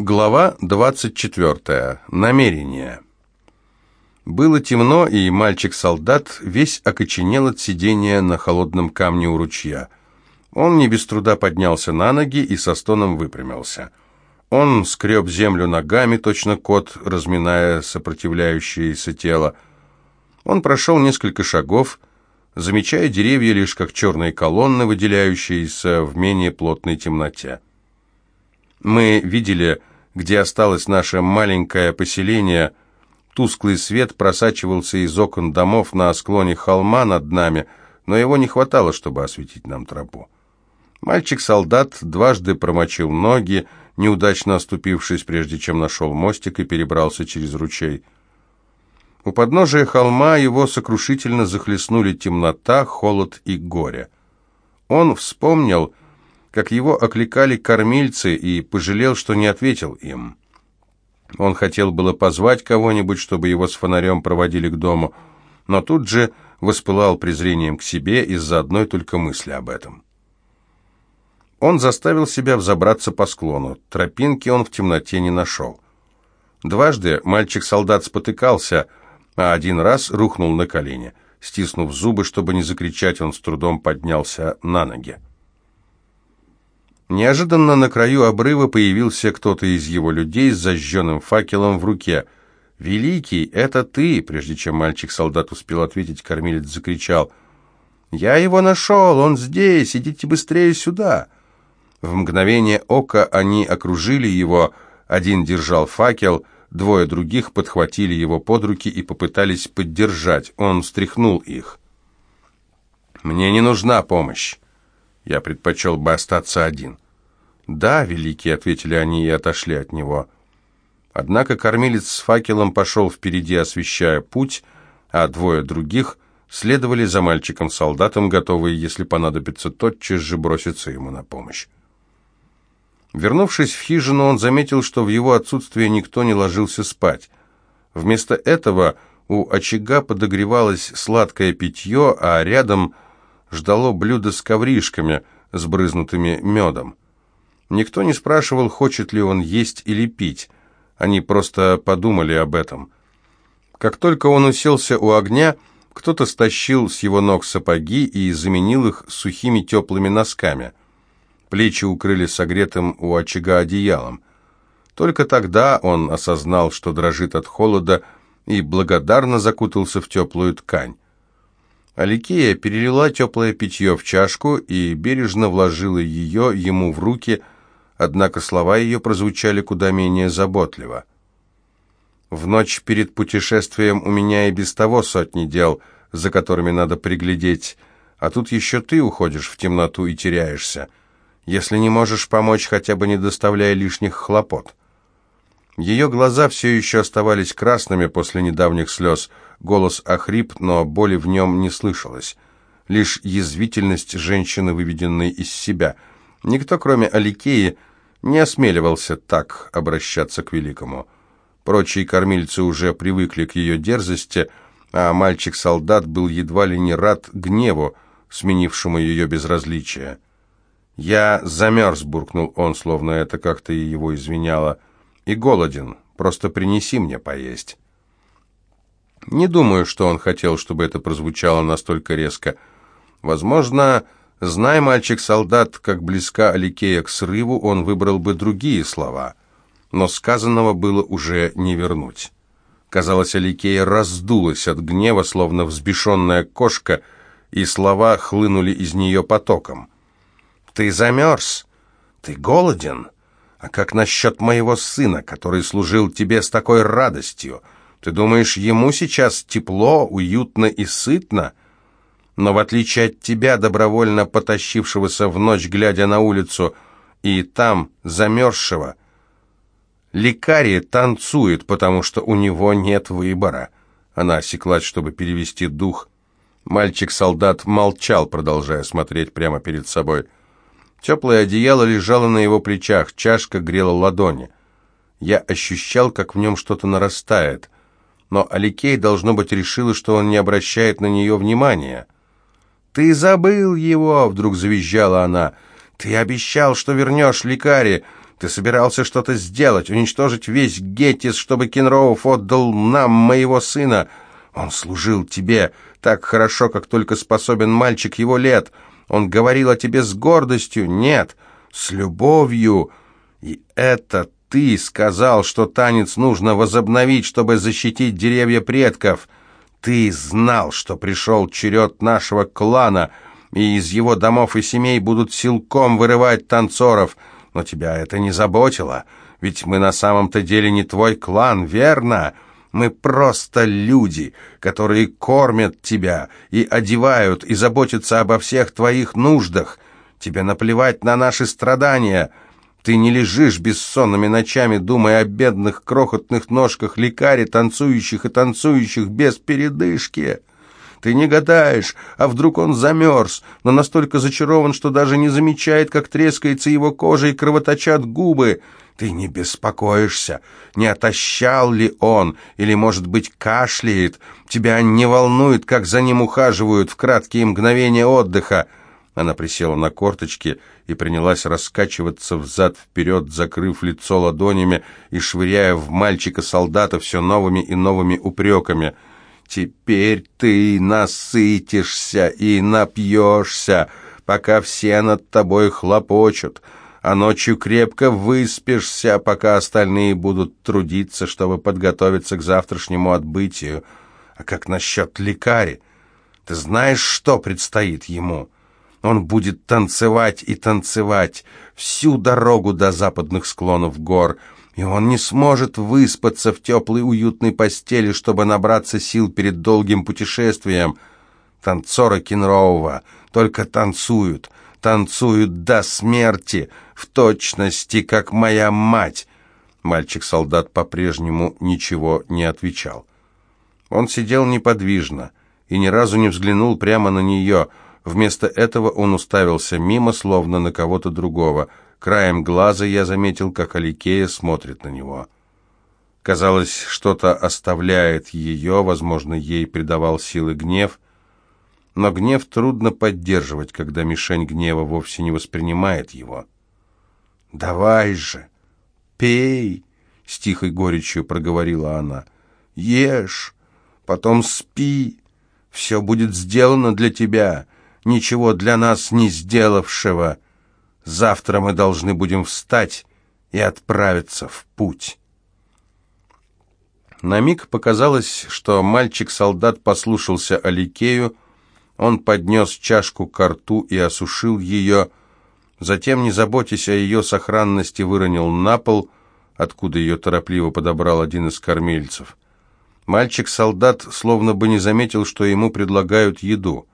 Глава 24. Намерение. Было темно, и мальчик-солдат весь окоченел от сидения на холодном камне у ручья. Он не без труда поднялся на ноги и со стоном выпрямился. Он скреб землю ногами, точно кот, разминая сопротивляющееся тело. Он прошел несколько шагов, замечая деревья лишь как черные колонны, выделяющиеся в менее плотной темноте. Мы видели, где осталось наше маленькое поселение. Тусклый свет просачивался из окон домов на склоне холма над нами, но его не хватало, чтобы осветить нам тропу. Мальчик-солдат дважды промочил ноги, неудачно оступившись, прежде чем нашел мостик и перебрался через ручей. У подножия холма его сокрушительно захлестнули темнота, холод и горе. Он вспомнил, как его окликали кормильцы, и пожалел, что не ответил им. Он хотел было позвать кого-нибудь, чтобы его с фонарем проводили к дому, но тут же воспылал презрением к себе из-за одной только мысли об этом. Он заставил себя взобраться по склону. Тропинки он в темноте не нашел. Дважды мальчик-солдат спотыкался, а один раз рухнул на колени. Стиснув зубы, чтобы не закричать, он с трудом поднялся на ноги. Неожиданно на краю обрыва появился кто-то из его людей с зажженным факелом в руке. «Великий, это ты!» Прежде чем мальчик-солдат успел ответить, кормилец закричал. «Я его нашел! Он здесь! Идите быстрее сюда!» В мгновение ока они окружили его, один держал факел, двое других подхватили его под руки и попытались поддержать. Он встряхнул их. «Мне не нужна помощь. Я предпочел бы остаться один. «Да, великий», — ответили они и отошли от него. Однако кормилец с факелом пошел впереди, освещая путь, а двое других следовали за мальчиком-солдатом, готовые, если понадобится, тотчас же броситься ему на помощь. Вернувшись в хижину, он заметил, что в его отсутствие никто не ложился спать. Вместо этого у очага подогревалось сладкое питье, а рядом ждало блюдо с ковришками, сбрызнутыми медом. Никто не спрашивал, хочет ли он есть или пить. Они просто подумали об этом. Как только он уселся у огня, кто-то стащил с его ног сапоги и заменил их сухими теплыми носками. Плечи укрыли согретым у очага одеялом. Только тогда он осознал, что дрожит от холода, и благодарно закутался в теплую ткань. Аликея перелила теплое питье в чашку и бережно вложила ее ему в руки, однако слова ее прозвучали куда менее заботливо. «В ночь перед путешествием у меня и без того сотни дел, за которыми надо приглядеть, а тут еще ты уходишь в темноту и теряешься. Если не можешь помочь, хотя бы не доставляя лишних хлопот». Ее глаза все еще оставались красными после недавних слез, голос охрип, но боли в нем не слышалось. Лишь язвительность женщины, выведенной из себя. Никто, кроме Аликеи, не осмеливался так обращаться к великому. Прочие кормильцы уже привыкли к ее дерзости, а мальчик-солдат был едва ли не рад гневу, сменившему ее безразличие. «Я замерз», — буркнул он, словно это как-то его извиняло, — «и голоден, просто принеси мне поесть». Не думаю, что он хотел, чтобы это прозвучало настолько резко. Возможно, зная мальчик-солдат, как близка Аликея к срыву, он выбрал бы другие слова. Но сказанного было уже не вернуть. Казалось, Аликея раздулась от гнева, словно взбешенная кошка, и слова хлынули из нее потоком. «Ты замерз? Ты голоден? А как насчет моего сына, который служил тебе с такой радостью?» Ты думаешь, ему сейчас тепло, уютно и сытно? Но в отличие от тебя, добровольно потащившегося в ночь, глядя на улицу, и там, замерзшего, лекарь танцует, потому что у него нет выбора. Она осеклась, чтобы перевести дух. Мальчик-солдат молчал, продолжая смотреть прямо перед собой. Теплое одеяло лежало на его плечах, чашка грела ладони. Я ощущал, как в нем что-то нарастает — но Аликей, должно быть, решила, что он не обращает на нее внимания. «Ты забыл его!» — вдруг завизжала она. «Ты обещал, что вернешь лекаре! Ты собирался что-то сделать, уничтожить весь Геттис, чтобы Кенроуф отдал нам моего сына. Он служил тебе так хорошо, как только способен мальчик его лет. Он говорил о тебе с гордостью, нет, с любовью. И это ты сказал, что танец нужно возобновить, чтобы защитить деревья предков. Ты знал, что пришел черед нашего клана, и из его домов и семей будут силком вырывать танцоров — но тебя это не заботило, ведь мы на самом-то деле не твой клан, верно? Мы просто люди, которые кормят тебя и одевают, и заботятся обо всех твоих нуждах. Тебе наплевать на наши страдания. Ты не лежишь бессонными ночами, думая о бедных крохотных ножках лекари, танцующих и танцующих без передышки». Ты не гадаешь, а вдруг он замерз, но настолько зачарован, что даже не замечает, как трескается его кожа и кровоточат губы. Ты не беспокоишься, не отощал ли он, или, может быть, кашляет. Тебя не волнует, как за ним ухаживают в краткие мгновения отдыха. Она присела на корточки и принялась раскачиваться взад-вперед, закрыв лицо ладонями и швыряя в мальчика-солдата все новыми и новыми упреками — Теперь ты насытишься и напьешься, пока все над тобой хлопочут, а ночью крепко выспишься, пока остальные будут трудиться, чтобы подготовиться к завтрашнему отбытию. А как насчет лекари? Ты знаешь, что предстоит ему?» Он будет танцевать и танцевать всю дорогу до западных склонов гор, и он не сможет выспаться в теплой уютной постели, чтобы набраться сил перед долгим путешествием. Танцоры Кенроува только танцуют, танцуют до смерти, в точности, как моя мать. Мальчик-солдат по-прежнему ничего не отвечал. Он сидел неподвижно и ни разу не взглянул прямо на нее. Вместо этого он уставился мимо, словно на кого-то другого — Краем глаза я заметил, как Аликея смотрит на него. Казалось, что-то оставляет ее, возможно, ей придавал силы гнев, но гнев трудно поддерживать, когда мишень гнева вовсе не воспринимает его. «Давай же, пей!» — с тихой горечью проговорила она. «Ешь, потом спи, все будет сделано для тебя, ничего для нас не сделавшего». Завтра мы должны будем встать и отправиться в путь. На миг показалось, что мальчик-солдат послушался Аликею, он поднес чашку к рту и осушил ее, затем, не заботясь о ее сохранности, выронил на пол, откуда ее торопливо подобрал один из кормильцев. Мальчик-солдат словно бы не заметил, что ему предлагают еду.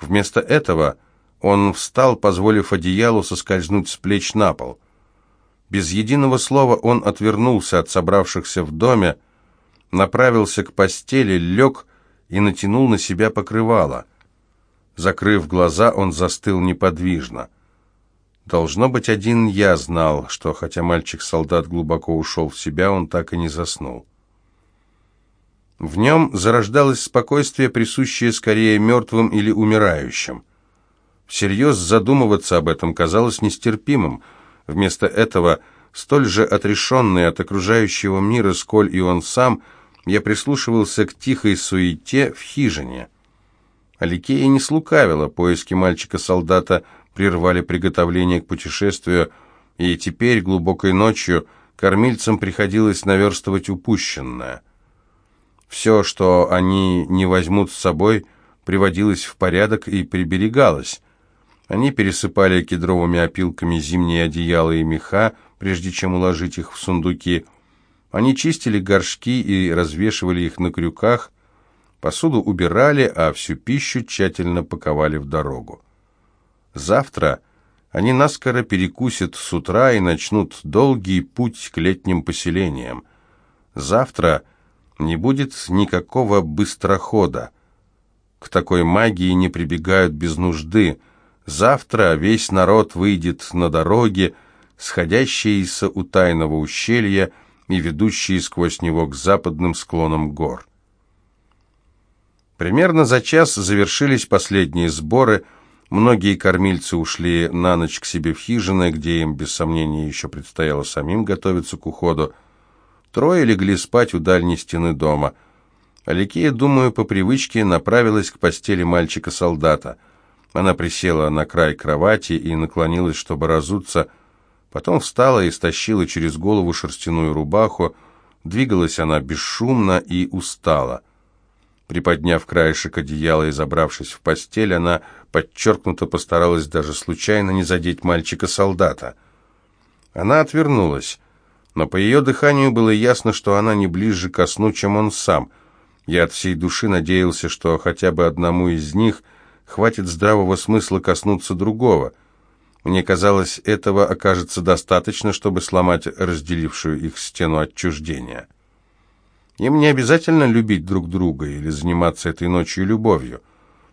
Вместо этого он встал, позволив одеялу соскользнуть с плеч на пол. Без единого слова он отвернулся от собравшихся в доме, направился к постели, лег и натянул на себя покрывало. Закрыв глаза, он застыл неподвижно. Должно быть, один я знал, что, хотя мальчик-солдат глубоко ушел в себя, он так и не заснул. В нем зарождалось спокойствие, присущее скорее мертвым или умирающим. Всерьез задумываться об этом казалось нестерпимым. Вместо этого, столь же отрешенный от окружающего мира, сколь и он сам, я прислушивался к тихой суете в хижине. Аликея не слукавила, поиски мальчика-солдата прервали приготовление к путешествию, и теперь, глубокой ночью, кормильцам приходилось наверстывать упущенное. Все, что они не возьмут с собой, приводилось в порядок и приберегалось. Они пересыпали кедровыми опилками зимние одеяла и меха, прежде чем уложить их в сундуки. Они чистили горшки и развешивали их на крюках, посуду убирали, а всю пищу тщательно паковали в дорогу. Завтра они наскоро перекусят с утра и начнут долгий путь к летним поселениям. Завтра не будет никакого быстрохода. К такой магии не прибегают без нужды – Завтра весь народ выйдет на дороги, сходящиеся у тайного ущелья и ведущие сквозь него к западным склонам гор. Примерно за час завершились последние сборы, Многие кормильцы ушли на ночь к себе в хижины, где им, без сомнения, еще предстояло самим готовиться к уходу. Трое легли спать у дальней стены дома. Аликея, думаю, по привычке направилась к постели мальчика-солдата. Она присела на край кровати и наклонилась, чтобы разуться, потом встала и стащила через голову шерстяную рубаху. Двигалась она бесшумно и устала. Приподняв краешек одеяла и забравшись в постель, она подчеркнуто постаралась даже случайно не задеть мальчика-солдата. Она отвернулась, но по ее дыханию было ясно, что она не ближе ко сну, чем он сам. Я от всей души надеялся, что хотя бы одному из них хватит здравого смысла коснуться другого. Мне казалось, этого окажется достаточно, чтобы сломать разделившую их стену отчуждения. Им не обязательно любить друг друга или заниматься этой ночью любовью.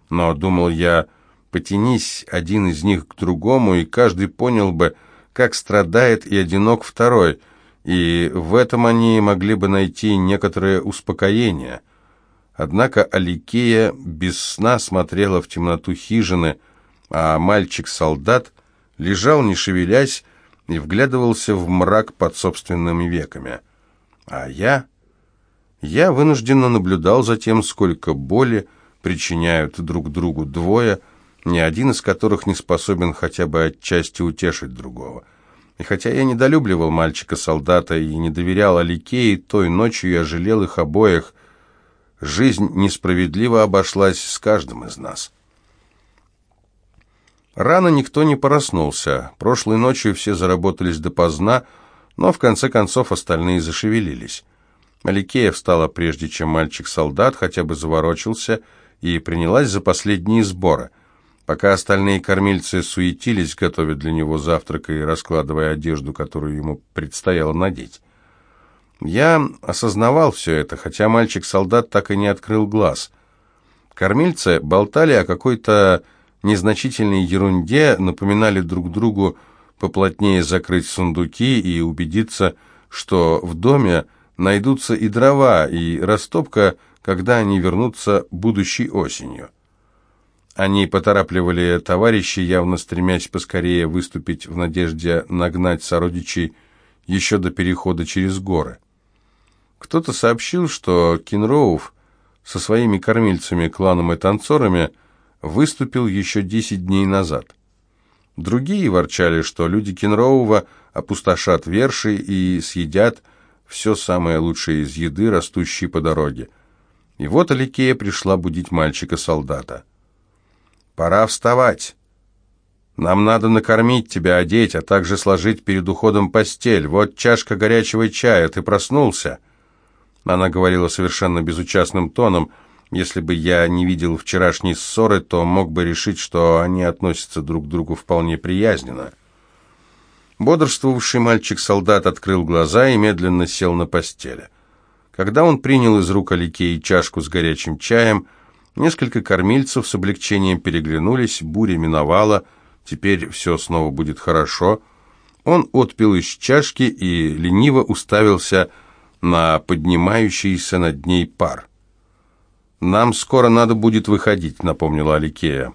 Но, думал я, потянись один из них к другому, и каждый понял бы, как страдает и одинок второй, и в этом они могли бы найти некоторое успокоение. Однако Аликея без сна смотрела в темноту хижины, а мальчик-солдат лежал, не шевелясь, и вглядывался в мрак под собственными веками. А я... Я вынужденно наблюдал за тем, сколько боли причиняют друг другу двое, ни один из которых не способен хотя бы отчасти утешить другого. И хотя я недолюбливал мальчика-солдата и не доверял Аликее, той ночью я жалел их обоих. Жизнь несправедливо обошлась с каждым из нас. Рано никто не проснулся. Прошлой ночью все заработались допоздна, но в конце концов остальные зашевелились. Аликея встала прежде, чем мальчик-солдат хотя бы заворочился, и принялась за последние сборы. Пока остальные кормильцы суетились, готовя для него завтрак и раскладывая одежду, которую ему предстояло надеть. Я осознавал все это, хотя мальчик-солдат так и не открыл глаз. Кормильцы болтали о какой-то незначительной ерунде, напоминали друг другу поплотнее закрыть сундуки и убедиться, что в доме найдутся и дрова, и растопка, когда они вернутся будущей осенью. Они поторапливали товарищей, явно стремясь поскорее выступить в надежде нагнать сородичей еще до перехода через горы. Кто-то сообщил, что Кинроув со своими кормильцами, кланом и танцорами выступил еще десять дней назад. Другие ворчали, что люди Кинроува опустошат верши и съедят все самое лучшее из еды, растущей по дороге. И вот Аликея пришла будить мальчика-солдата. «Пора вставать. Нам надо накормить тебя, одеть, а также сложить перед уходом постель. Вот чашка горячего чая, ты проснулся?» Она говорила совершенно безучастным тоном. Если бы я не видел вчерашней ссоры, то мог бы решить, что они относятся друг к другу вполне приязненно. Бодрствовавший мальчик-солдат открыл глаза и медленно сел на постели. Когда он принял из рук Аликеи чашку с горячим чаем, несколько кормильцев с облегчением переглянулись, буря миновала, теперь все снова будет хорошо. Он отпил из чашки и лениво уставился на поднимающийся над ней пар. «Нам скоро надо будет выходить», — напомнила Аликея.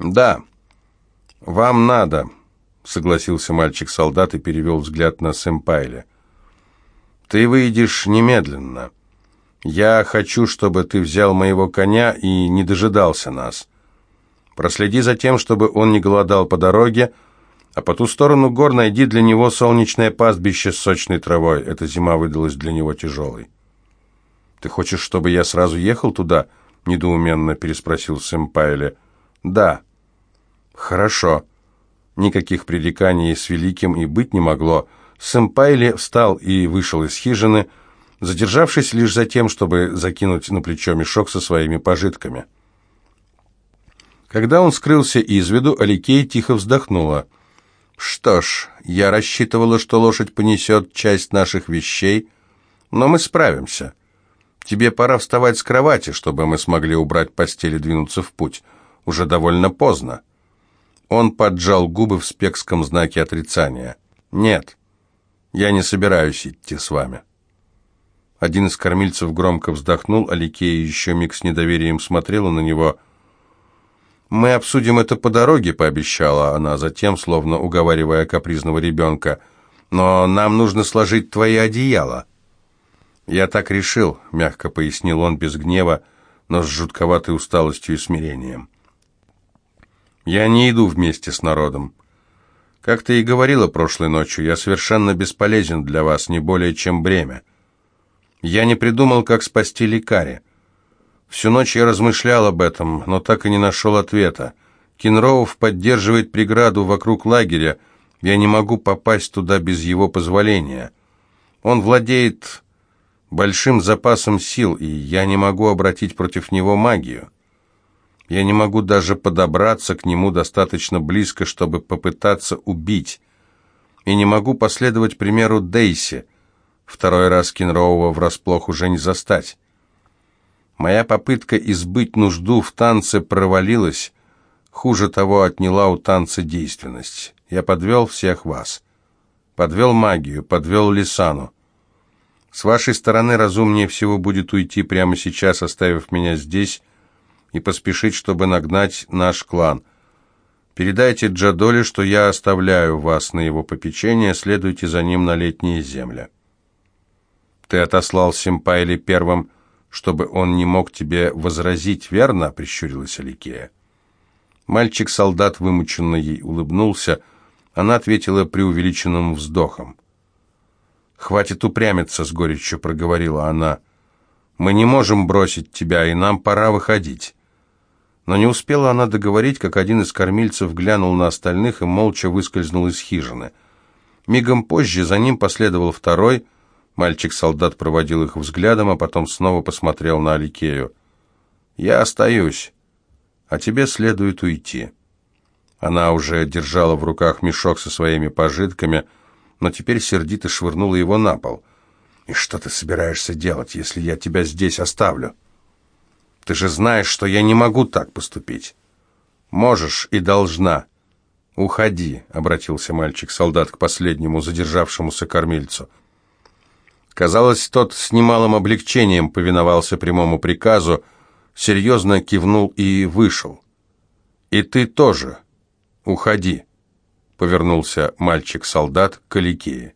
«Да, вам надо», согласился мальчик-солдат и перевел взгляд на Сэмпайля. «Ты выйдешь немедленно. Я хочу, чтобы ты взял моего коня и не дожидался нас. Проследи за тем, чтобы он не голодал по дороге, а по ту сторону гор найди для него солнечное пастбище с сочной травой. Эта зима выдалась для него тяжелой». «Ты хочешь, чтобы я сразу ехал туда?» — недоуменно переспросил Сэмпайля. «Да». «Хорошо». Никаких пререканий с Великим и быть не могло. Сэмпайли встал и вышел из хижины, задержавшись лишь за тем, чтобы закинуть на плечо мешок со своими пожитками. Когда он скрылся из виду, Аликей тихо вздохнула. «Что ж, я рассчитывала, что лошадь понесет часть наших вещей, но мы справимся. Тебе пора вставать с кровати, чтобы мы смогли убрать постель и двинуться в путь. Уже довольно поздно». Он поджал губы в спекском знаке отрицания. «Нет, я не собираюсь идти с вами». Один из кормильцев громко вздохнул, а Ликея еще миг с недоверием смотрела на него. «Мы обсудим это по дороге», — пообещала она затем, словно уговаривая капризного ребенка. «Но нам нужно сложить твои одеяла». «Я так решил», — мягко пояснил он без гнева, но с жутковатой усталостью и смирением. «Я не иду вместе с народом. Как ты и говорила прошлой ночью, я совершенно бесполезен для вас, не более чем бремя. Я не придумал, как спасти лекаря. Всю ночь я размышлял об этом, но так и не нашел ответа. Кенроуф поддерживает преграду вокруг лагеря. Я не могу попасть туда без его позволения. Он владеет большим запасом сил, и я не могу обратить против него магию. Я не могу даже подобраться к нему достаточно близко, чтобы попытаться убить. И не могу последовать примеру Дейси. Второй раз Кенроува врасплох уже не застать. Моя попытка избыть нужду в танце провалилась. Хуже того, отняла у танца действенность. Я подвел всех вас. Подвел магию, подвел Лисану. С вашей стороны разумнее всего будет уйти прямо сейчас, оставив меня здесь, и поспешить, чтобы нагнать наш клан. Передайте Джадоле, что я оставляю вас на его попечение, следуйте за ним на летние земли. Ты отослал Симпайли первым, чтобы он не мог тебе возразить, верно?» — прищурилась Аликея. Мальчик-солдат вымученно ей улыбнулся. Она ответила преувеличенным вздохом. «Хватит упрямиться», — с горечью проговорила она. «Мы не можем бросить тебя, и нам пора выходить». Но не успела она договорить, как один из кормильцев глянул на остальных и молча выскользнул из хижины. Мигом позже за ним последовал второй. Мальчик-солдат проводил их взглядом, а потом снова посмотрел на Аликею. «Я остаюсь, а тебе следует уйти». Она уже держала в руках мешок со своими пожитками, но теперь сердито швырнула его на пол. «И что ты собираешься делать, если я тебя здесь оставлю?» Ты же знаешь, что я не могу так поступить. Можешь и должна. Уходи, обратился мальчик-солдат к последнему задержавшемуся кормильцу. Казалось, тот с немалым облегчением повиновался прямому приказу, серьезно кивнул и вышел. «И ты тоже. Уходи», — повернулся мальчик-солдат к Аликее.